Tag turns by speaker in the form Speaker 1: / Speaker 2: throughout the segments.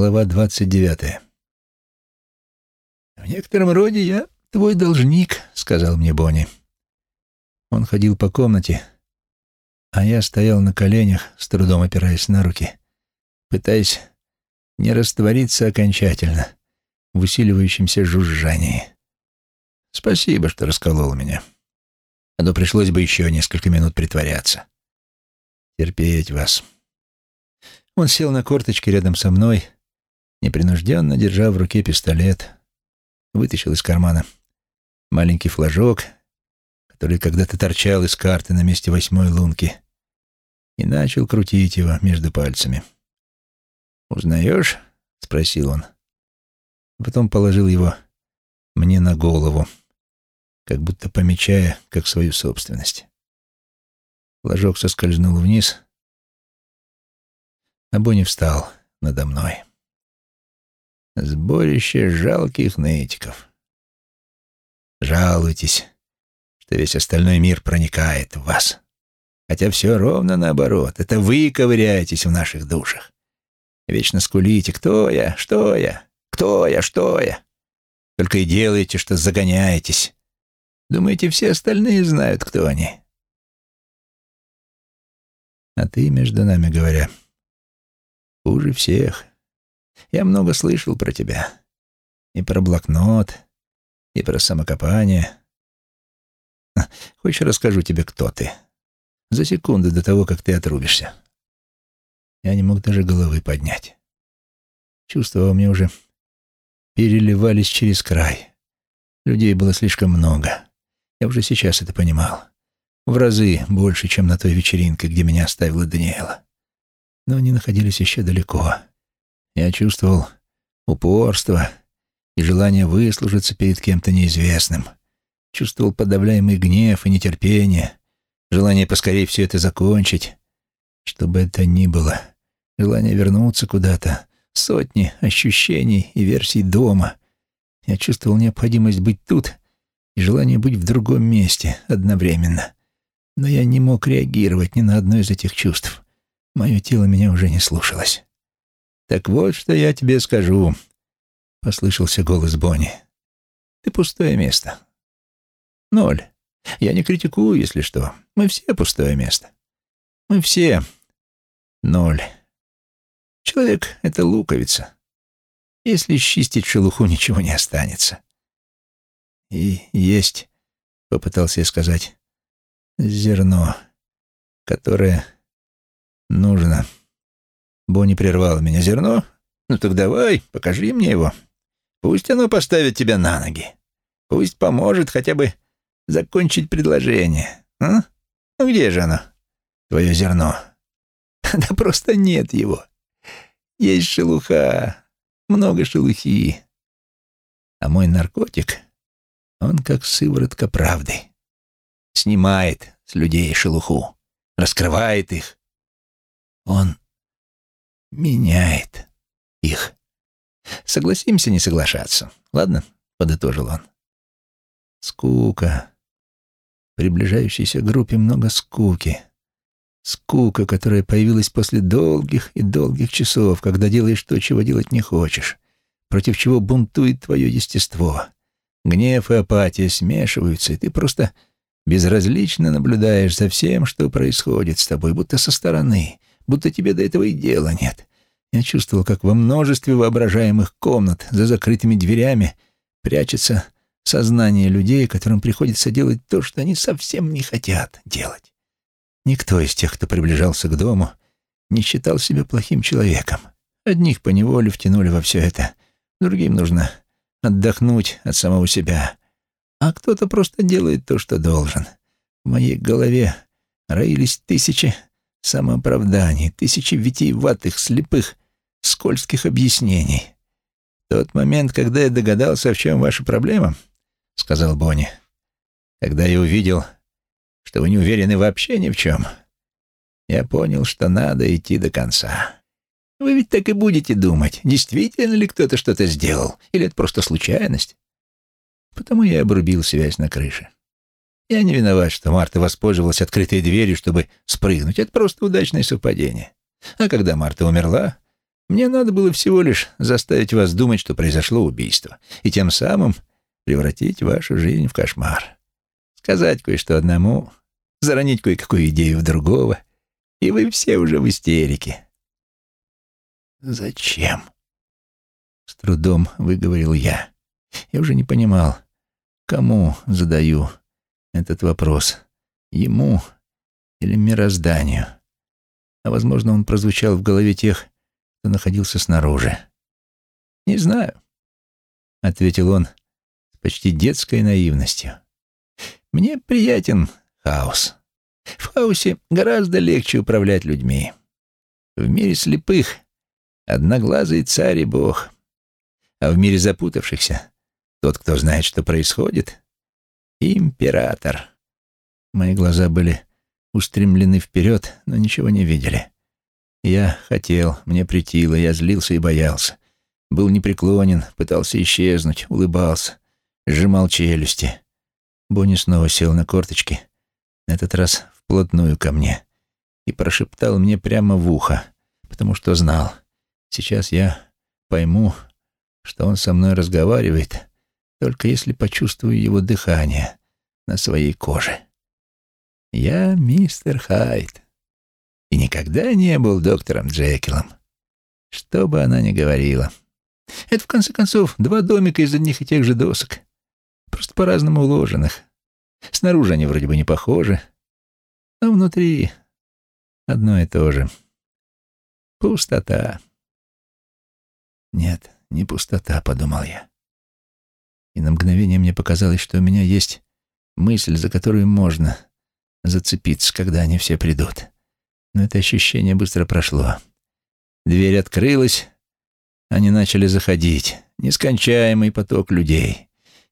Speaker 1: Глава двадцать девятая. «В некотором роде я твой должник», — сказал мне Бонни. Он ходил по комнате, а я стоял на коленях, с трудом опираясь на руки, пытаясь не раствориться окончательно в усиливающемся жужжании. Спасибо, что расколол меня. А то пришлось бы еще несколько минут притворяться. Терпеть вас. Он сел на корточки рядом со мной, непринужденно держа в руке пистолет, вытащил из кармана маленький флажок, который когда-то торчал из карты на месте восьмой лунки, и начал крутить его между пальцами. «Узнаешь?» — спросил он. Потом положил его мне на голову, как будто помечая, как свою собственность. Флажок соскользнул вниз, а Бонни встал надо мной. Сборище жалких нытиков. Жалуйтесь, что весь остальной мир проникает в вас. Хотя все ровно наоборот. Это вы ковыряетесь в наших душах. Вечно скулите «Кто я? Что я? Кто я? Что я?» Только и делаете, что загоняетесь. Думаете, все остальные знают, кто они? А ты, между нами говоря, хуже всех. Я много слышал про тебя. И про блокнот, и про самокопание. Хочешь, расскажу тебе, кто ты? За секунду до того, как ты отрубишься. Я не мог даже головы поднять. Чувства во мне уже переливались через край. Людей было слишком много. Я уже сейчас это понимал. В разы больше, чем на той вечеринке, где меня оставила Даниэла. Но они находились еще далеко. Я чувствовал упорство и желание выслужиться перед кем-то неизвестным. Чувствовал подавляемый гнев и нетерпение, желание поскорее все это закончить. Что бы это ни было, желание вернуться куда-то, сотни ощущений и версий дома. Я чувствовал необходимость быть тут и желание быть в другом месте одновременно. Но я не мог реагировать ни на одно из этих чувств. Мое тело меня уже не слушалось. «Так вот, что я тебе скажу», — послышался голос Бонни. «Ты пустое место. Ноль. Я не критикую, если что. Мы все пустое место. Мы все ноль. Человек — это луковица. Если чистить шелуху, ничего не останется. И есть, — попытался я сказать, — зерно, которое нужно. Бонни прервал меня. «Зерно? Ну так давай, покажи мне его. Пусть оно поставит тебя на ноги. Пусть поможет хотя бы закончить предложение. А? Ну где же оно, твое зерно?» «Да просто нет его. Есть шелуха, много шелухи. А мой наркотик, он как сыворотка правды. Снимает с людей шелуху, раскрывает их. Он меняет их. Согласимся не соглашаться. Ладно, подытожил он. Скука. Приближающейся группе много скуки. Скука, которая появилась после долгих и долгих часов, когда делаешь то, чего делать не хочешь, против чего бунтует твое естество. Гнев и апатия смешиваются, и ты просто безразлично наблюдаешь за всем, что происходит с тобой, будто со стороны, будто тебе до этого и дела нет. Я чувствовал, как во множестве воображаемых комнат за закрытыми дверями прячется сознание людей, которым приходится делать то, что они совсем не хотят делать. Никто из тех, кто приближался к дому, не считал себя плохим человеком. Одних поневоле втянули во все это, другим нужно отдохнуть от самого себя. А кто-то просто делает то, что должен. В моей голове роились тысячи самооправданий, тысячи витиеватых, слепых, скользких объяснений. «Тот момент, когда я догадался, в чем ваша проблема», — сказал Бонни, — «когда я увидел, что вы не уверены вообще ни в чем, я понял, что надо идти до конца. Вы ведь так и будете думать, действительно ли кто-то что-то сделал, или это просто случайность. Потому я обрубил связь на крыше. Я не виноват, что Марта воспользовалась открытой дверью, чтобы спрыгнуть. Это просто удачное совпадение. А когда Марта умерла, Мне надо было всего лишь заставить вас думать, что произошло убийство, и тем самым превратить вашу жизнь в кошмар. Сказать кое-что одному, заронить кое-какую идею в другого, и вы все уже в истерике. «Зачем?» — с трудом выговорил я. Я уже не понимал, кому задаю этот вопрос, ему или мирозданию. А, возможно, он прозвучал в голове тех, кто находился снаружи. «Не знаю», — ответил он с почти детской наивностью. «Мне приятен хаос. В хаосе гораздо легче управлять людьми. В мире слепых одноглазый царь и бог, а в мире запутавшихся тот, кто знает, что происходит, император». Мои глаза были устремлены вперед, но ничего не видели. Я хотел, мне притило, я злился и боялся. Был непреклонен, пытался исчезнуть, улыбался, сжимал челюсти. Бонни снова сел на корточки, на этот раз вплотную ко мне, и прошептал мне прямо в ухо, потому что знал, сейчас я пойму, что он со мной разговаривает, только если почувствую его дыхание на своей коже. Я мистер Хайд и никогда не был доктором Джекилом, что бы она ни говорила. Это, в конце концов, два домика из одних и тех же досок, просто по-разному уложенных. Снаружи они вроде бы не похожи, а внутри одно и то же. Пустота. Нет, не пустота, подумал я. И на мгновение мне показалось, что у меня есть мысль, за которую можно зацепиться, когда они все придут но это ощущение быстро прошло. Дверь открылась, они начали заходить. Нескончаемый поток людей.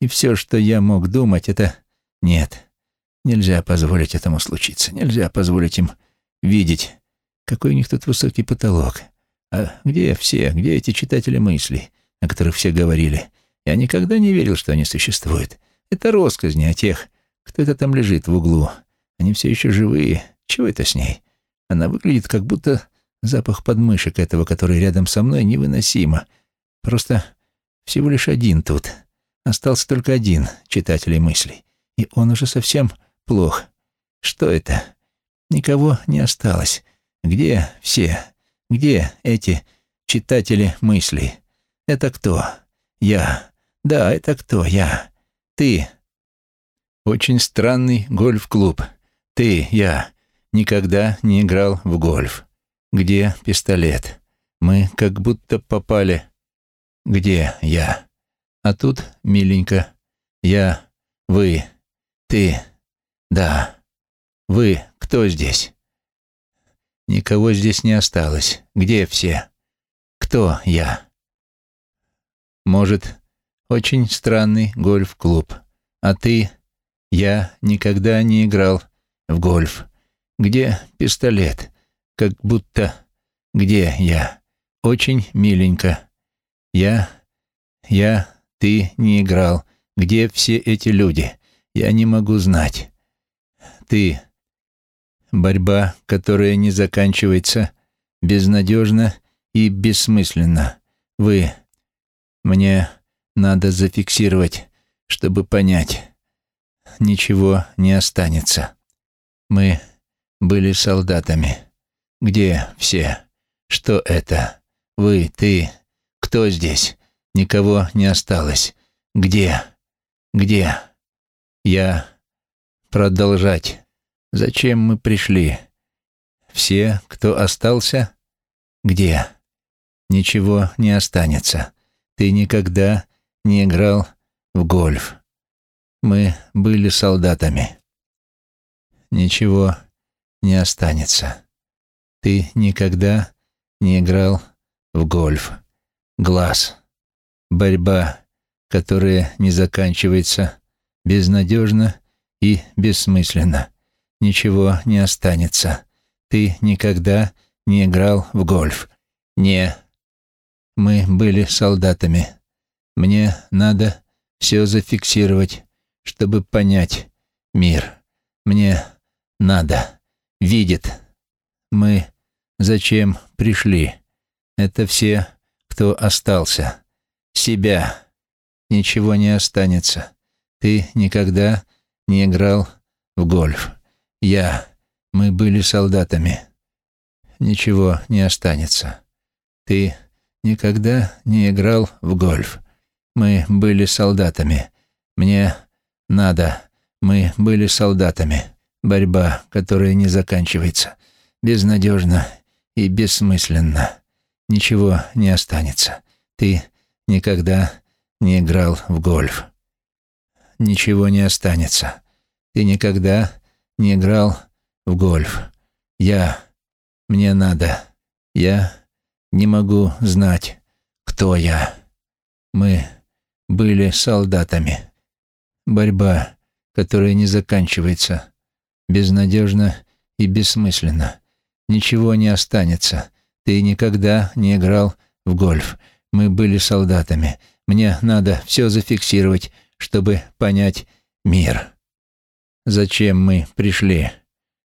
Speaker 1: И все, что я мог думать, это «нет». Нельзя позволить этому случиться. Нельзя позволить им видеть, какой у них тут высокий потолок. А где все, где эти читатели мыслей, о которых все говорили? Я никогда не верил, что они существуют. Это росказни о тех, кто это там лежит в углу. Они все еще живые. Чего это с ней? Она выглядит, как будто запах подмышек этого, который рядом со мной, невыносимо. Просто всего лишь один тут. Остался только один читателей мыслей. И он уже совсем плох. Что это? Никого не осталось. Где все? Где эти читатели мыслей? Это кто? Я. Да, это кто? Я. Ты. Очень странный гольф-клуб. Ты, я никогда не играл в гольф. Где пистолет? Мы как будто попали. Где я? А тут, миленько, я, вы, ты, да. Вы, кто здесь? Никого здесь не осталось. Где все? Кто я? Может, очень странный гольф-клуб. А ты? Я никогда не играл в гольф. Где пистолет? Как будто... Где я? Очень миленько. Я... Я... Ты не играл. Где все эти люди? Я не могу знать. Ты... Борьба, которая не заканчивается, безнадежна и бессмысленна. Вы... Мне надо зафиксировать, чтобы понять. Ничего не останется. Мы были солдатами. Где все? Что это? Вы, ты? Кто здесь? Никого не осталось. Где? Где? Я... Продолжать. Зачем мы пришли? Все, кто остался? Где? Ничего не останется. Ты никогда не играл в гольф. Мы были солдатами. Ничего не останется. Ты никогда не играл в гольф. Глаз. Борьба, которая не заканчивается, безнадежна и бессмысленно. Ничего не останется. Ты никогда не играл в гольф. Не. Мы были солдатами. Мне надо все зафиксировать, чтобы понять мир. Мне надо видит. Мы зачем пришли? Это все, кто остался. Себя. Ничего не останется. Ты никогда не играл в гольф. Я. Мы были солдатами. Ничего не останется. Ты никогда не играл в гольф. Мы были солдатами. Мне надо. Мы были солдатами. Борьба, которая не заканчивается. Безнадежно и бессмысленно. Ничего не останется. Ты никогда не играл в гольф. Ничего не останется. Ты никогда не играл в гольф. Я. Мне надо. Я не могу знать, кто я. Мы были солдатами. Борьба, которая не заканчивается, безнадежна и бессмысленна. Ничего не останется. Ты никогда не играл в гольф. Мы были солдатами. Мне надо все зафиксировать, чтобы понять мир. Зачем мы пришли?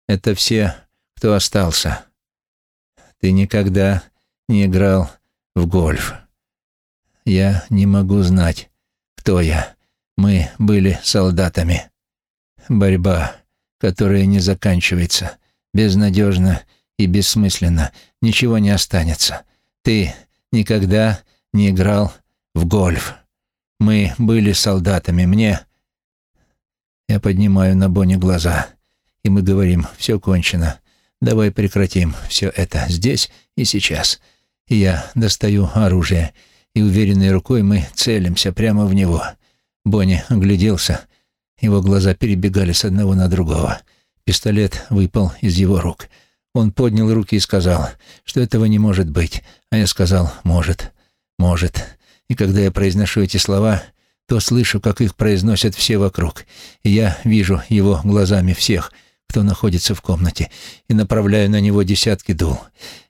Speaker 1: Это все, кто остался. Ты никогда не играл в гольф. Я не могу знать, кто я. Мы были солдатами. Борьба, которая не заканчивается, безнадежна и бессмысленно. Ничего не останется. Ты никогда не играл в гольф. Мы были солдатами. Мне... Я поднимаю на Бонни глаза, и мы говорим, все кончено. Давай прекратим все это здесь и сейчас. Я достаю оружие, и уверенной рукой мы целимся прямо в него. Бонни огляделся. Его глаза перебегали с одного на другого. Пистолет выпал из его рук. Он поднял руки и сказал, что этого не может быть. А я сказал «может, может». И когда я произношу эти слова, то слышу, как их произносят все вокруг. И я вижу его глазами всех — кто находится в комнате, и направляю на него десятки дул.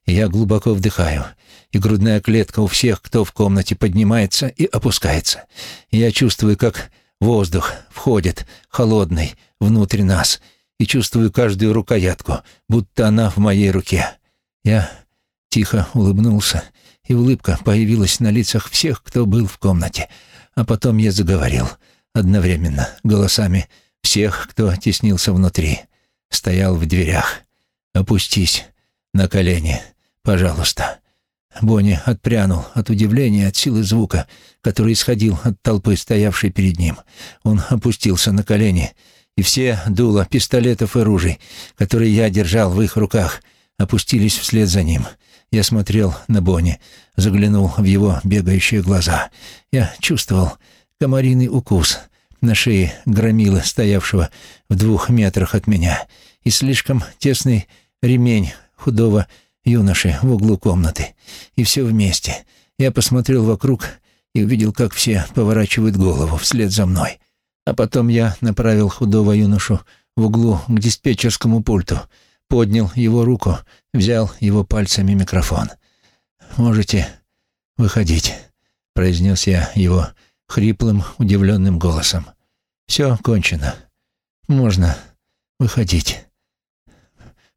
Speaker 1: я глубоко вдыхаю, и грудная клетка у всех, кто в комнате, поднимается и опускается. я чувствую, как воздух входит, холодный, внутрь нас, и чувствую каждую рукоятку, будто она в моей руке. Я тихо улыбнулся, и улыбка появилась на лицах всех, кто был в комнате. А потом я заговорил, одновременно, голосами всех, кто теснился внутри стоял в дверях. «Опустись на колени, пожалуйста». Бонни отпрянул от удивления от силы звука, который исходил от толпы, стоявшей перед ним. Он опустился на колени, и все дула пистолетов и ружей, которые я держал в их руках, опустились вслед за ним. Я смотрел на Бонни, заглянул в его бегающие глаза. Я чувствовал комариный укус, на шее громила, стоявшего в двух метрах от меня, и слишком тесный ремень худого юноши в углу комнаты. И все вместе. Я посмотрел вокруг и увидел, как все поворачивают голову вслед за мной. А потом я направил худого юношу в углу к диспетчерскому пульту, поднял его руку, взял его пальцами микрофон. «Можете выходить», — произнес я его хриплым, удивленным голосом. «Все кончено. Можно выходить».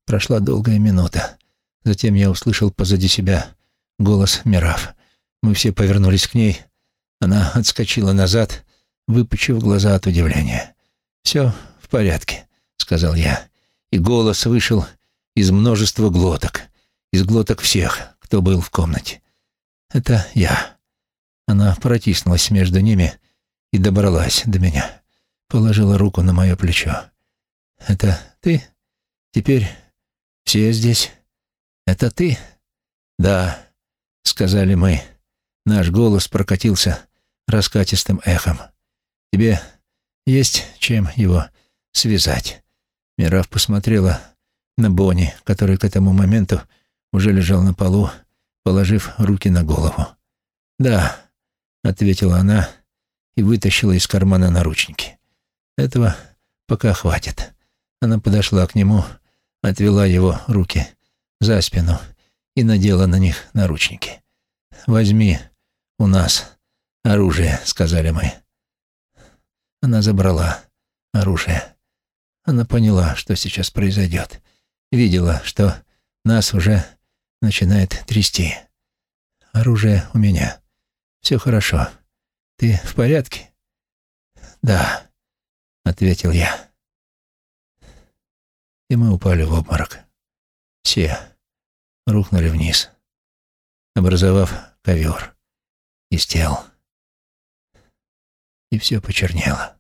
Speaker 1: Прошла долгая минута. Затем я услышал позади себя голос Мирав. Мы все повернулись к ней. Она отскочила назад, выпучив глаза от удивления. «Все в порядке», — сказал я. И голос вышел из множества глоток, из глоток всех, кто был в комнате. «Это я». Она протиснулась между ними и добралась до меня. Положила руку на мое плечо. «Это ты? Теперь все здесь? Это ты?» «Да», — сказали мы. Наш голос прокатился раскатистым эхом. «Тебе есть чем его связать?» Мирав посмотрела на Бонни, который к этому моменту уже лежал на полу, положив руки на голову. «Да», — ответила она и вытащила из кармана наручники. «Этого пока хватит». Она подошла к нему, отвела его руки за спину и надела на них наручники. «Возьми у нас оружие», — сказали мы. Она забрала оружие. Она поняла, что сейчас произойдет. Видела, что нас уже начинает трясти. Оружие у меня. Все хорошо. Ты в порядке?» «Да», — ответил я. И мы упали в обморок. Все рухнули вниз, образовав ковер из тел. И все почернело.